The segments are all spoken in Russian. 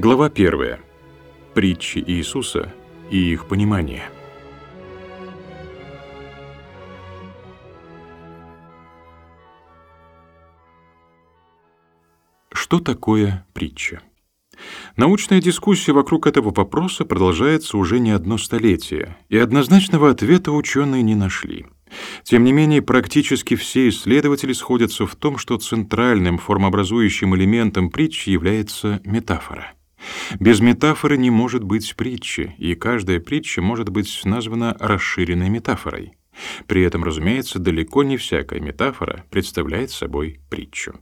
Глава 1. Притчи Иисуса и их понимание. Что такое притча? Научная дискуссия вокруг этого вопроса продолжается уже не одно столетие, и однозначного ответа ученые не нашли. Тем не менее, практически все исследователи сходятся в том, что центральным формообразующим элементом притчи является метафора. Без метафоры не может быть притчи, и каждая притча может быть названа расширенной метафорой. При этом, разумеется, далеко не всякая метафора представляет собой притчу.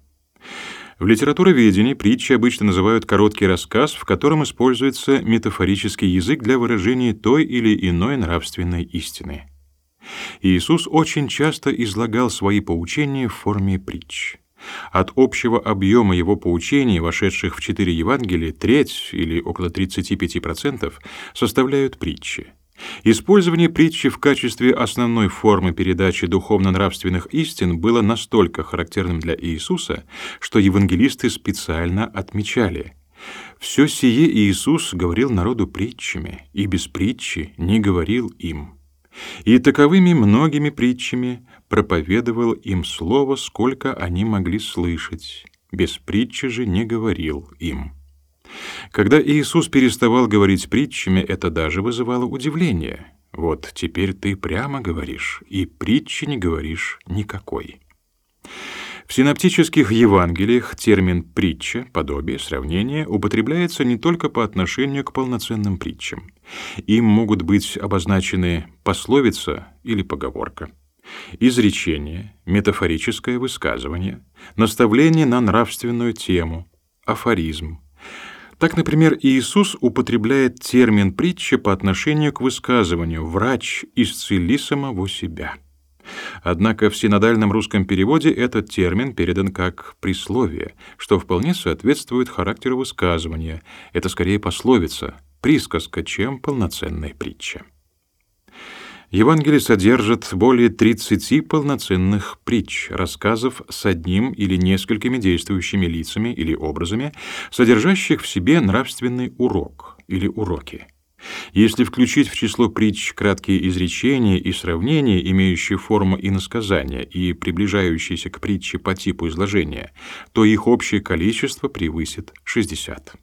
В литературоведении притчи обычно называют короткий рассказ, в котором используется метафорический язык для выражения той или иной нравственной истины. Иисус очень часто излагал свои поучения в форме притч. От общего объема его поучений, вошедших в четыре Евангелия, треть или около 35% составляют притчи. Использование притчи в качестве основной формы передачи духовно-нравственных истин было настолько характерным для Иисуса, что евангелисты специально отмечали «Все сие Иисус говорил народу притчами, и без притчи не говорил им». И таковыми многими притчами проповедовал им слово, сколько они могли слышать. Без притчи же не говорил им. Когда Иисус переставал говорить притчами, это даже вызывало удивление. Вот теперь ты прямо говоришь, и притчи не говоришь никакой. В синоптических Евангелиях термин «притча», «подобие», «сравнение» употребляется не только по отношению к полноценным притчам. Им могут быть обозначены пословица или поговорка, изречение, метафорическое высказывание, наставление на нравственную тему, афоризм. Так, например, Иисус употребляет термин «притча» по отношению к высказыванию «врач, исцели самого себя». Однако в синодальном русском переводе этот термин передан как присловие, что вполне соответствует характеру высказывания. Это скорее пословица, присказка, чем полноценная притча. Евангелие содержит более 30 полноценных притч, рассказов с одним или несколькими действующими лицами или образами, содержащих в себе нравственный урок или уроки. Если включить в число притч краткие изречения и сравнения, имеющие форму иносказания и приближающиеся к притче по типу изложения, то их общее количество превысит 60.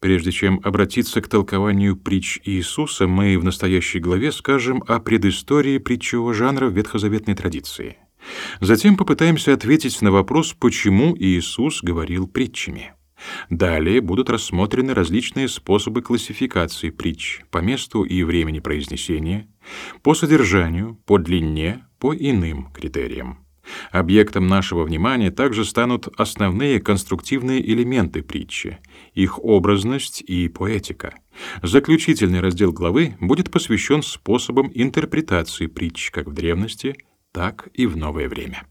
Прежде чем обратиться к толкованию притч Иисуса, мы в настоящей главе скажем о предыстории притчевого жанра в ветхозаветной традиции. Затем попытаемся ответить на вопрос, почему Иисус говорил притчами. Далее будут рассмотрены различные способы классификации притч по месту и времени произнесения, по содержанию, по длине, по иным критериям. Объектом нашего внимания также станут основные конструктивные элементы притчи, их образность и поэтика. Заключительный раздел главы будет посвящен способам интерпретации притч как в древности, так и в новое время.